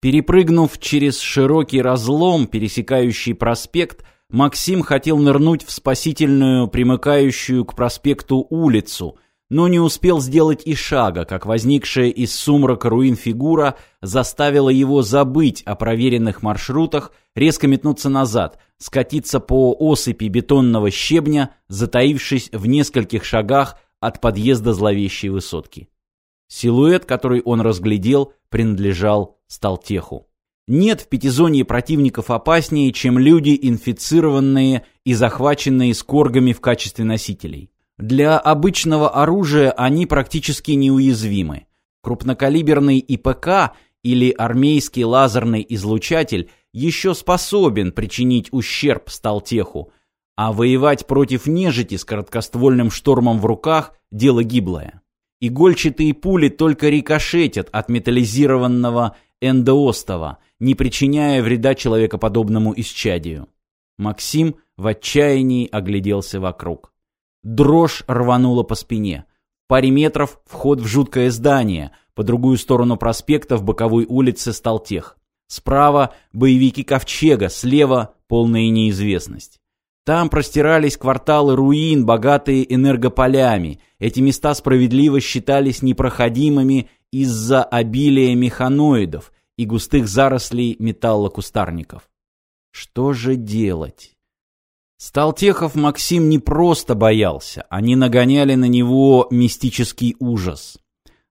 Перепрыгнув через широкий разлом, пересекающий проспект, Максим хотел нырнуть в спасительную, примыкающую к проспекту улицу, но не успел сделать и шага, как возникшая из сумрака руин фигура заставила его забыть о проверенных маршрутах, резко метнуться назад, скатиться по осыпи бетонного щебня, затаившись в нескольких шагах от подъезда зловещей высотки. Силуэт, который он разглядел, принадлежал Сталтеху. Нет в пятизонье противников опаснее, чем люди, инфицированные и захваченные скоргами в качестве носителей. Для обычного оружия они практически неуязвимы. Крупнокалиберный ИПК или армейский лазерный излучатель еще способен причинить ущерб Сталтеху, а воевать против нежити с короткоствольным штормом в руках – дело гиблое. Игольчатые пули только рикошетят от металлизированного эндоостова, не причиняя вреда человекоподобному исчадию. Максим в отчаянии огляделся вокруг. Дрожь рванула по спине. В паре метров вход в жуткое здание, по другую сторону проспекта в боковой улице Сталтех. Справа боевики Ковчега, слева полная неизвестность. Там простирались кварталы руин, богатые энергополями. Эти места справедливо считались непроходимыми из-за обилия механоидов и густых зарослей металлокустарников. Что же делать? Сталтехов Максим не просто боялся, они нагоняли на него мистический ужас.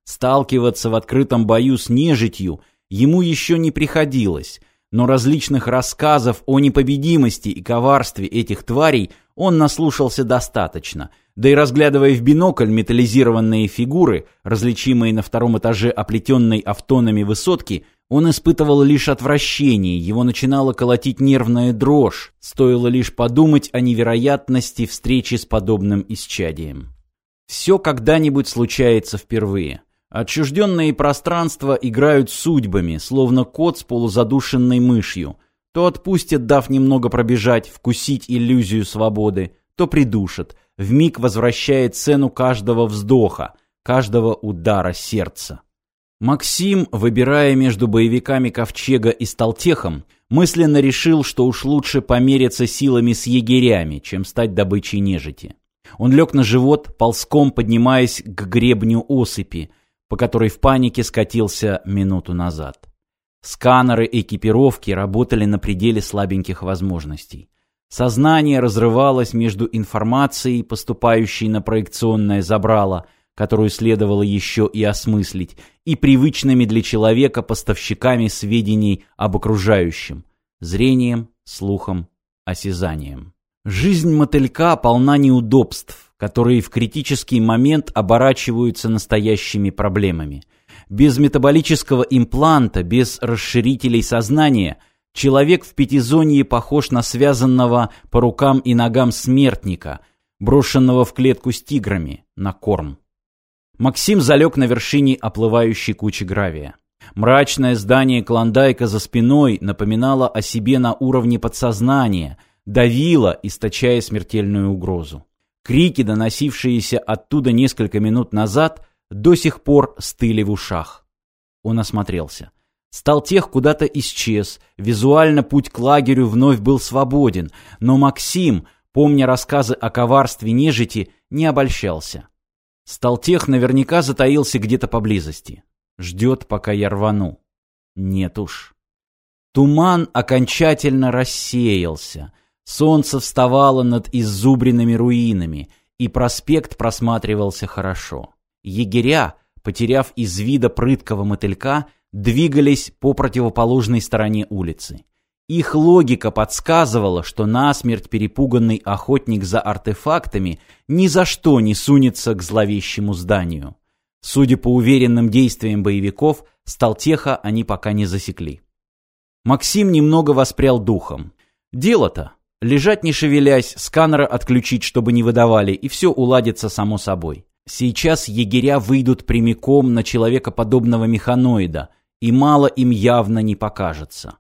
Сталкиваться в открытом бою с нежитью ему еще не приходилось — но различных рассказов о непобедимости и коварстве этих тварей он наслушался достаточно, да и разглядывая в бинокль металлизированные фигуры, различимые на втором этаже оплетенной автонами высотки, он испытывал лишь отвращение, его начинала колотить нервная дрожь, стоило лишь подумать о невероятности встречи с подобным исчадием. Все когда-нибудь случается впервые. Отчужденные пространства играют судьбами, словно кот с полузадушенной мышью. То отпустят, дав немного пробежать, вкусить иллюзию свободы, то придушат, вмиг возвращая цену каждого вздоха, каждого удара сердца. Максим, выбирая между боевиками Ковчега и Сталтехом, мысленно решил, что уж лучше помериться силами с егерями, чем стать добычей нежити. Он лег на живот, ползком поднимаясь к гребню осыпи, по которой в панике скатился минуту назад. Сканеры экипировки работали на пределе слабеньких возможностей. Сознание разрывалось между информацией, поступающей на проекционное забрало, которую следовало еще и осмыслить, и привычными для человека поставщиками сведений об окружающем – зрением, слухом, осязанием. Жизнь мотылька полна неудобств, которые в критический момент оборачиваются настоящими проблемами. Без метаболического импланта, без расширителей сознания человек в пятизонье похож на связанного по рукам и ногам смертника, брошенного в клетку с тиграми, на корм. Максим залег на вершине оплывающей кучи гравия. Мрачное здание Клондайка за спиной напоминало о себе на уровне подсознания, давило, источая смертельную угрозу. Крики, доносившиеся оттуда несколько минут назад, до сих пор стыли в ушах. Он осмотрелся. Сталтех куда-то исчез, визуально путь к лагерю вновь был свободен, но Максим, помня рассказы о коварстве нежити, не обольщался. Сталтех наверняка затаился где-то поблизости. Ждет, пока я рвану. Нет уж. Туман окончательно рассеялся — Солнце вставало над иззубренными руинами, и проспект просматривался хорошо. Егеря, потеряв из вида прыткого мотылька, двигались по противоположной стороне улицы. Их логика подсказывала, что насмерть перепуганный охотник за артефактами ни за что не сунется к зловещему зданию. Судя по уверенным действиям боевиков, Сталтеха они пока не засекли. Максим немного воспрял духом. Дело-то, Лежать не шевелясь, сканера отключить, чтобы не выдавали, и все уладится само собой. Сейчас егеря выйдут прямиком на человекоподобного механоида, и мало им явно не покажется.